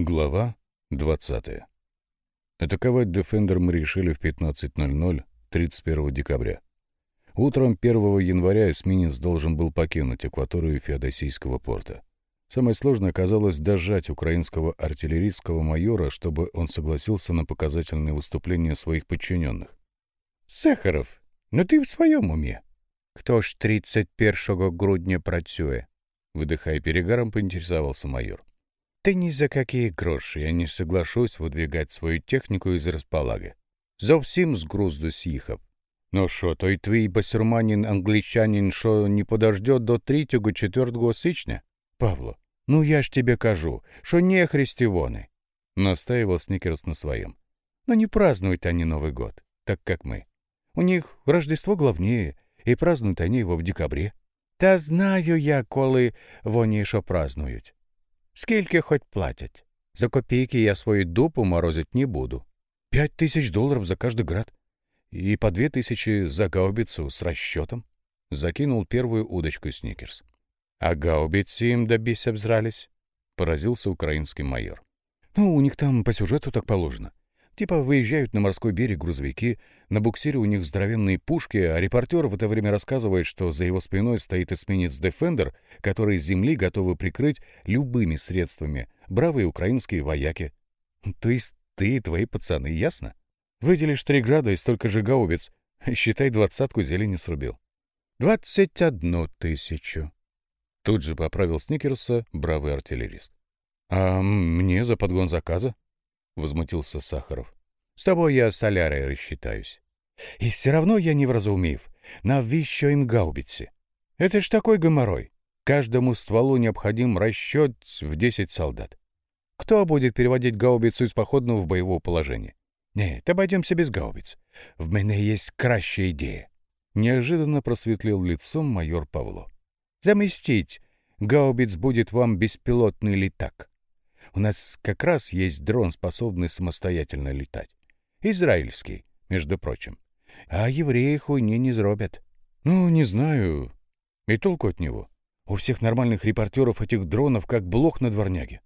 Глава 20. Атаковать Defender мы решили в 15.00 31 декабря. Утром 1 января эсминец должен был покинуть акваторию Феодосийского порта. Самое сложное оказалось дожать украинского артиллерийского майора, чтобы он согласился на показательные выступления своих подчиненных. «Сахаров, ну ты в своем уме? Кто ж 31 грудня працює?» Выдыхая перегаром, поинтересовался майор. Да ни за какие гроши я не соглашусь выдвигать свою технику из розпалаги. Зовсім з грузду з'їхав. Ну що, той твій басюрманін англічанин що не подождет до 3-4 січня? Павло, ну я ж тебе кажу, что не христиавоны. Настаивал Сникерс на своем. Но не празднуют они Новый год, так как мы. У них Рождество главнее, и празднуют они его в декабре. Та знаю я, коли вони що празднують. Скільки хоть платять. За копейки я свою дупу морозить не буду. Пять тысяч долларов за каждый град. И по две тысячи за гаубицу с расчетом. Закинул первую удочку Сникерс. А гаубицы им добись обзрались? Поразился украинский майор. Ну, у них там по сюжету так положено. Типа выезжают на морской берег грузовики, на буксире у них здоровенные пушки, а репортер в это время рассказывает, что за его спиной стоит эсминец «Дефендер», который с земли готовы прикрыть любыми средствами бравые украинские вояки. То есть ты и твои пацаны, ясно? Выделишь три града и столько же гаубиц, считай, двадцатку зелени срубил. «Двадцать одну тысячу», — тут же поправил Сникерса бравый артиллерист. «А мне за подгон заказа?» Возмутился Сахаров. «С тобой я солярой рассчитаюсь. И все равно я не вразумив. Навіщо им гаубицы? Это ж такой геморрой. Каждому стволу необходим расчет в 10 солдат. Кто будет переводить гаубицу из походного в боевое положение? Нет, обойдемся без гаубиц. В мене есть кращая идея. Неожиданно просветлел лицом майор Павло. Заместить гаубиц будет вам беспилотный летак. У нас как раз есть дрон, способный самостоятельно летать. Израильский, между прочим. А евреи хуйни не зробят. Ну, не знаю. И толку от него. У всех нормальных репортеров этих дронов как блох на дворняге.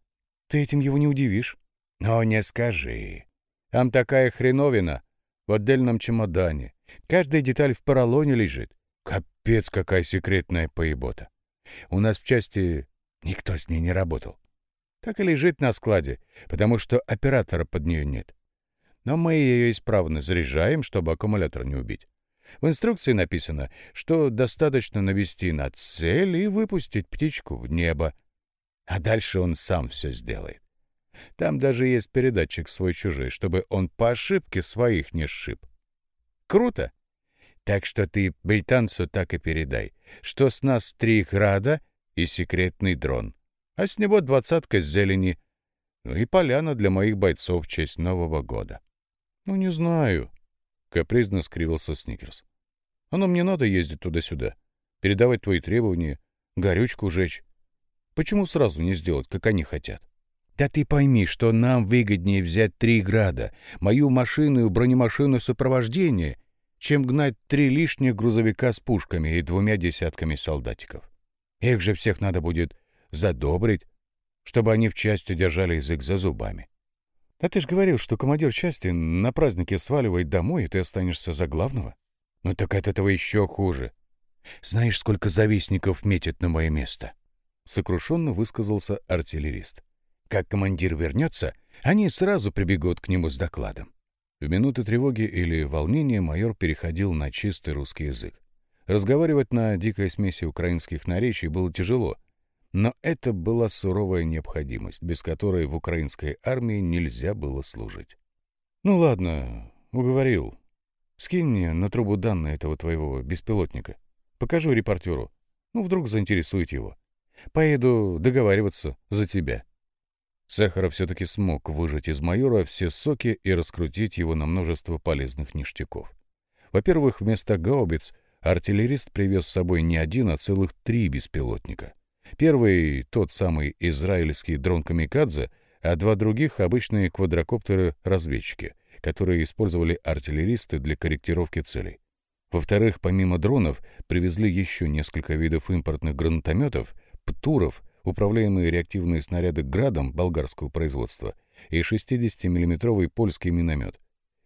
Ты этим его не удивишь. Но не скажи. Там такая хреновина в отдельном чемодане. Каждая деталь в поролоне лежит. Капец, какая секретная поебота. У нас в части никто с ней не работал так и лежит на складе, потому что оператора под нее нет. Но мы ее исправно заряжаем, чтобы аккумулятор не убить. В инструкции написано, что достаточно навести на цель и выпустить птичку в небо. А дальше он сам все сделает. Там даже есть передатчик свой-чужой, чтобы он по ошибке своих не сшиб. Круто? Так что ты британцу так и передай, что с нас три града и секретный дрон а с него двадцатка зелени, ну и поляна для моих бойцов в честь Нового года. — Ну, не знаю, — капризно скривился Сникерс. — Оно мне надо ездить туда-сюда, передавать твои требования, горючку жечь. Почему сразу не сделать, как они хотят? — Да ты пойми, что нам выгоднее взять три града, мою машину и бронемашину сопровождения, чем гнать три лишних грузовика с пушками и двумя десятками солдатиков. Их же всех надо будет задобрить, чтобы они в части держали язык за зубами. А ты ж говорил, что командир части на празднике сваливает домой, и ты останешься за главного. Ну так от этого еще хуже. Знаешь, сколько завистников метит на мое место? Сокрушенно высказался артиллерист. Как командир вернется, они сразу прибегут к нему с докладом. В минуты тревоги или волнения майор переходил на чистый русский язык. Разговаривать на дикой смеси украинских наречий было тяжело, но это была суровая необходимость, без которой в украинской армии нельзя было служить. «Ну ладно, уговорил. Скинь мне на трубу данные этого твоего беспилотника. Покажу репортеру. Ну, вдруг заинтересует его. Поеду договариваться за тебя». Сахаров все-таки смог выжать из майора все соки и раскрутить его на множество полезных ништяков. Во-первых, вместо гаубиц артиллерист привез с собой не один, а целых три беспилотника — Первый — тот самый израильский дрон «Камикадзе», а два других — обычные квадрокоптеры-разведчики, которые использовали артиллеристы для корректировки целей. Во-вторых, помимо дронов, привезли еще несколько видов импортных гранатометов, птуров, управляемые реактивные снаряды «Градом» болгарского производства и 60-миллиметровый польский миномет.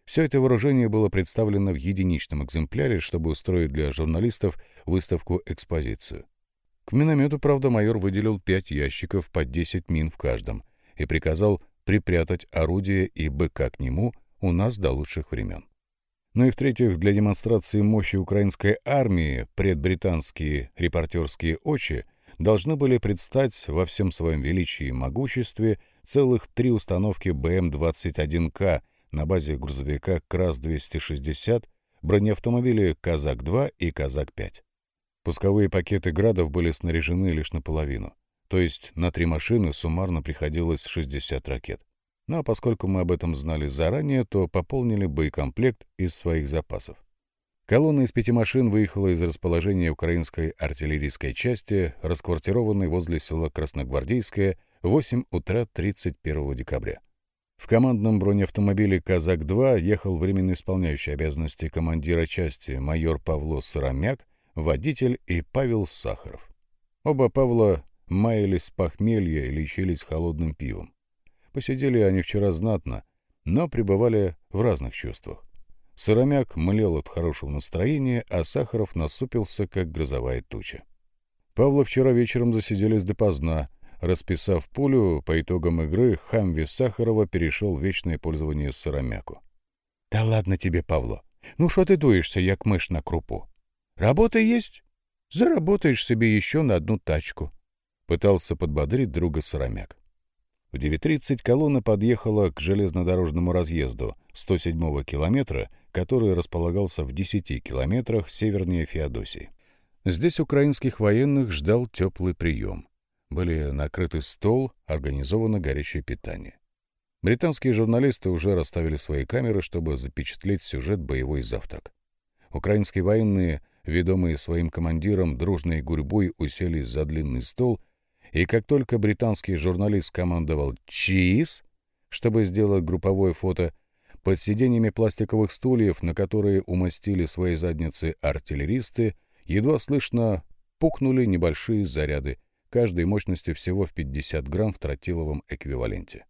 Все это вооружение было представлено в единичном экземпляре, чтобы устроить для журналистов выставку-экспозицию. К миномету, правда, майор выделил пять ящиков по 10 мин в каждом и приказал припрятать орудие и БК к нему у нас до лучших времен. Ну и в-третьих, для демонстрации мощи украинской армии предбританские репортерские очи должны были предстать во всем своем величии и могуществе целых три установки БМ-21К на базе грузовика КРАС-260, бронеавтомобили «Казак-2» и «Казак-5». Пусковые пакеты «Градов» были снаряжены лишь наполовину, то есть на три машины суммарно приходилось 60 ракет. Ну а поскольку мы об этом знали заранее, то пополнили боекомплект из своих запасов. Колонна из пяти машин выехала из расположения украинской артиллерийской части, расквартированной возле села Красногвардейское, в 8 утра 31 декабря. В командном бронеавтомобиле «Казак-2» ехал временно исполняющий обязанности командира части майор Павло Сыромяк, водитель и Павел Сахаров. Оба Павла маялись с похмелья и лечились холодным пивом. Посидели они вчера знатно, но пребывали в разных чувствах. Сыромяк млел от хорошего настроения, а Сахаров насупился, как грозовая туча. Павла вчера вечером засиделись допоздна. Расписав пулю, по итогам игры Хамви Сахарова перешел в вечное пользование Сыромяку. — Да ладно тебе, Павло. Ну что ты дуешься, як мышь на крупу? Работа есть? Заработаешь себе еще на одну тачку. Пытался подбодрить друга Сыромяк. В 9.30 колонна подъехала к железнодорожному разъезду 107-го километра, который располагался в 10 километрах севернее Феодосии. Здесь украинских военных ждал теплый прием. Были накрыты стол, организовано горячее питание. Британские журналисты уже расставили свои камеры, чтобы запечатлеть сюжет «Боевой завтрак». Украинские военные ведомые своим командиром, дружной гурьбой уселись за длинный стол, и как только британский журналист командовал «Чиз», чтобы сделать групповое фото, под сиденьями пластиковых стульев, на которые умастили свои задницы артиллеристы, едва слышно пукнули небольшие заряды, каждой мощностью всего в 50 грамм в тротиловом эквиваленте.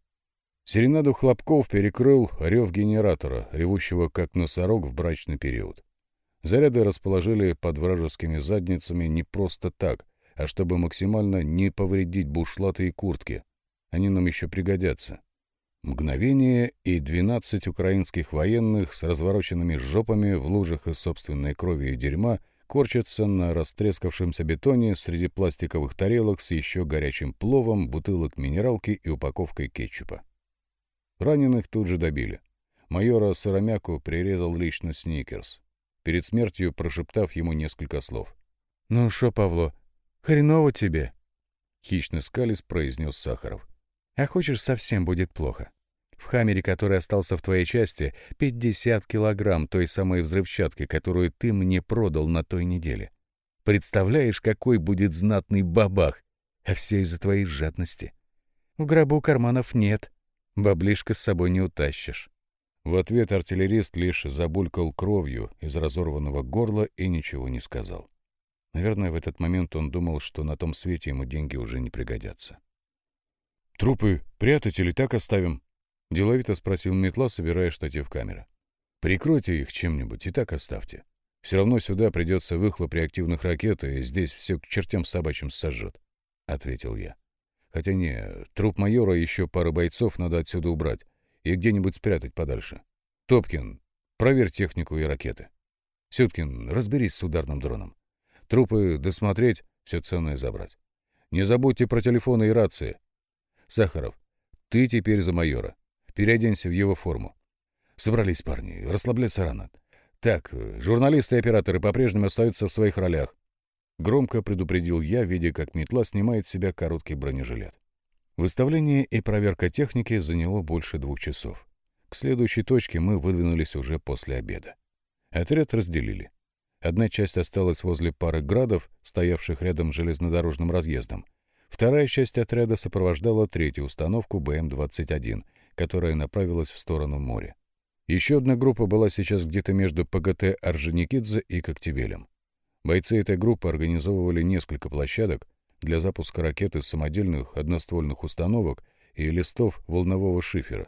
Серенаду хлопков перекрыл рев генератора, ревущего как носорог в брачный период. Заряды расположили под вражескими задницами не просто так, а чтобы максимально не повредить бушлаты и куртки. Они нам еще пригодятся. Мгновение, и 12 украинских военных с развороченными жопами в лужах из собственной крови и дерьма корчатся на растрескавшемся бетоне среди пластиковых тарелок с еще горячим пловом, бутылок минералки и упаковкой кетчупа. Раненых тут же добили. Майора Сыромяку прирезал лично Сникерс перед смертью прошептав ему несколько слов. «Ну шо, Павло, хреново тебе?» Хищно скалис произнес Сахаров. «А хочешь, совсем будет плохо. В хаммере, который остался в твоей части, 50 килограмм той самой взрывчатки, которую ты мне продал на той неделе. Представляешь, какой будет знатный бабах? А все из-за твоей жадности. В гробу карманов нет. Баблишко с собой не утащишь. В ответ артиллерист лишь забулькал кровью из разорванного горла и ничего не сказал. Наверное, в этот момент он думал, что на том свете ему деньги уже не пригодятся. «Трупы прятать или так оставим?» — деловито спросил Метла, собирая штатив камеры. «Прикройте их чем-нибудь и так оставьте. Все равно сюда придется выхлоп реактивных ракет, и здесь все к чертям собачьим сожжет», — ответил я. «Хотя не, труп майора и еще пару бойцов надо отсюда убрать и где-нибудь спрятать подальше. Топкин, проверь технику и ракеты. Сюткин, разберись с ударным дроном. Трупы досмотреть, все ценное забрать. Не забудьте про телефоны и рации. Сахаров, ты теперь за майора. Переоденься в его форму. Собрались парни, расслабляться рано. Так, журналисты и операторы по-прежнему остаются в своих ролях. Громко предупредил я, видя, как метла снимает с себя короткий бронежилет. Выставление и проверка техники заняло больше двух часов. К следующей точке мы выдвинулись уже после обеда. Отряд разделили. Одна часть осталась возле пары градов, стоявших рядом с железнодорожным разъездом. Вторая часть отряда сопровождала третью установку БМ-21, которая направилась в сторону моря. Еще одна группа была сейчас где-то между ПГТ Орджоникидзе и Коктебелем. Бойцы этой группы организовывали несколько площадок, для запуска ракет из самодельных одноствольных установок и листов волнового шифера.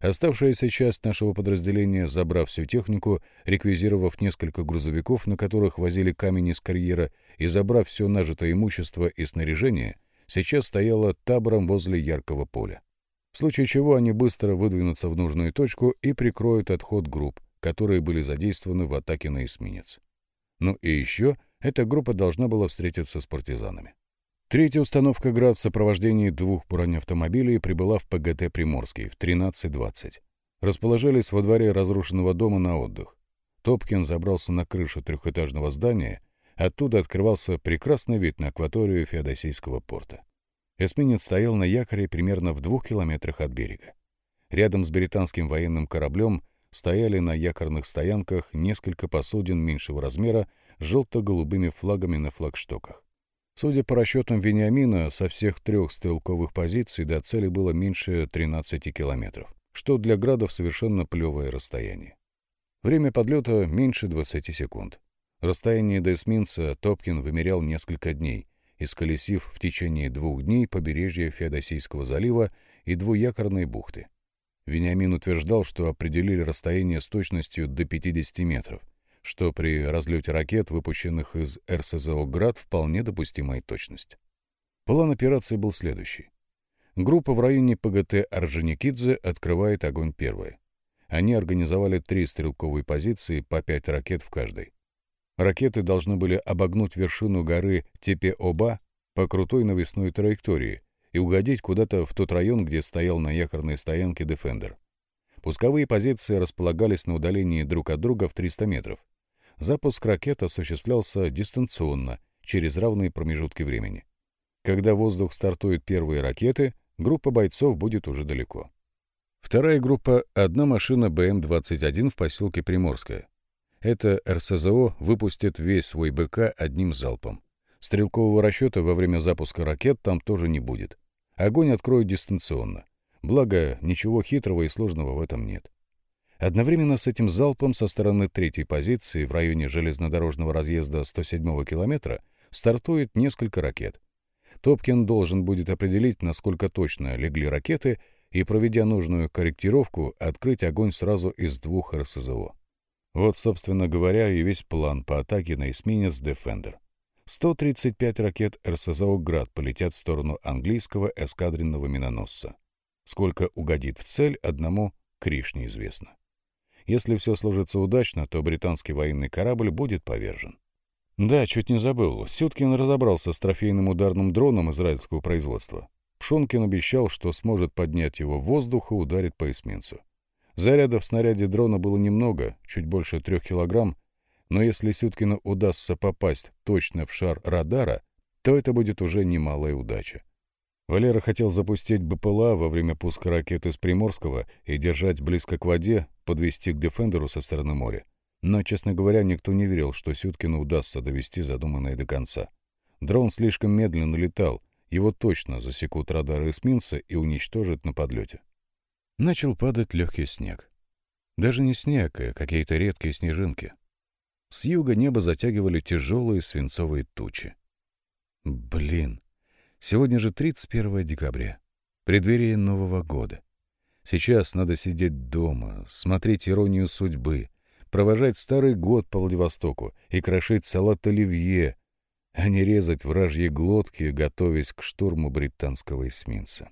Оставшаяся часть нашего подразделения, забрав всю технику, реквизировав несколько грузовиков, на которых возили камень из карьера, и забрав все нажитое имущество и снаряжение, сейчас стояла табором возле яркого поля. В случае чего они быстро выдвинутся в нужную точку и прикроют отход групп, которые были задействованы в атаке на эсминец. Ну и еще эта группа должна была встретиться с партизанами. Третья установка «Град» в сопровождении двух бронеавтомобилей прибыла в ПГТ «Приморский» в 13.20. Расположились во дворе разрушенного дома на отдых. Топкин забрался на крышу трехэтажного здания, оттуда открывался прекрасный вид на акваторию Феодосийского порта. Эсминец стоял на якоре примерно в двух километрах от берега. Рядом с британским военным кораблем стояли на якорных стоянках несколько посудин меньшего размера с желто-голубыми флагами на флагштоках. Судя по расчетам Вениамина, со всех трех стрелковых позиций до цели было меньше 13 километров, что для градов совершенно плевое расстояние. Время подлета меньше 20 секунд. Расстояние до эсминца Топкин вымерял несколько дней, исколесив в течение двух дней побережье Феодосийского залива и двуякорной бухты. Вениамин утверждал, что определили расстояние с точностью до 50 метров, что при разлете ракет, выпущенных из РСЗО «Град», вполне допустимая точность. План операции был следующий. Группа в районе ПГТ Орджоникидзе открывает огонь первой. Они организовали три стрелковые позиции по пять ракет в каждой. Ракеты должны были обогнуть вершину горы Тепе-Оба по крутой навесной траектории и угодить куда-то в тот район, где стоял на якорной стоянке «Дефендер». Пусковые позиции располагались на удалении друг от друга в 300 метров. Запуск ракет осуществлялся дистанционно, через равные промежутки времени. Когда воздух стартует первые ракеты, группа бойцов будет уже далеко. Вторая группа — одна машина БМ-21 в поселке Приморское. Это РСЗО выпустит весь свой БК одним залпом. Стрелкового расчета во время запуска ракет там тоже не будет. Огонь откроют дистанционно. Благо, ничего хитрого и сложного в этом нет. Одновременно с этим залпом со стороны третьей позиции в районе железнодорожного разъезда 107-го километра стартует несколько ракет. Топкин должен будет определить, насколько точно легли ракеты, и, проведя нужную корректировку, открыть огонь сразу из двух РСЗО. Вот, собственно говоря, и весь план по атаке на эсминец «Дефендер». 135 ракет РСЗО «Град» полетят в сторону английского эскадренного миноносца. Сколько угодит в цель, одному Криш неизвестно. Если все сложится удачно, то британский военный корабль будет повержен. Да, чуть не забыл. Сюткин разобрался с трофейным ударным дроном израильского производства. Пшонкин обещал, что сможет поднять его в воздух и ударит по эсминцу. Зарядов в снаряде дрона было немного, чуть больше трех килограмм, но если Сюткину удастся попасть точно в шар радара, то это будет уже немалая удача. Валера хотел запустить БПЛА во время пуска ракеты с Приморского и держать близко к воде, подвести к Дефендеру со стороны моря. Но, честно говоря, никто не верил, что Сюткину удастся довести задуманное до конца. Дрон слишком медленно летал, его точно засекут радары эсминца и уничтожат на подлете. Начал падать легкий снег. Даже не снег, а какие-то редкие снежинки. С юга небо затягивали тяжелые свинцовые тучи. Блин, сегодня же 31 декабря, преддверие Нового года. Сейчас надо сидеть дома, смотреть иронию судьбы, провожать старый год по Владивостоку и крошить салат оливье, а не резать вражьи глотки, готовясь к штурму британского эсминца.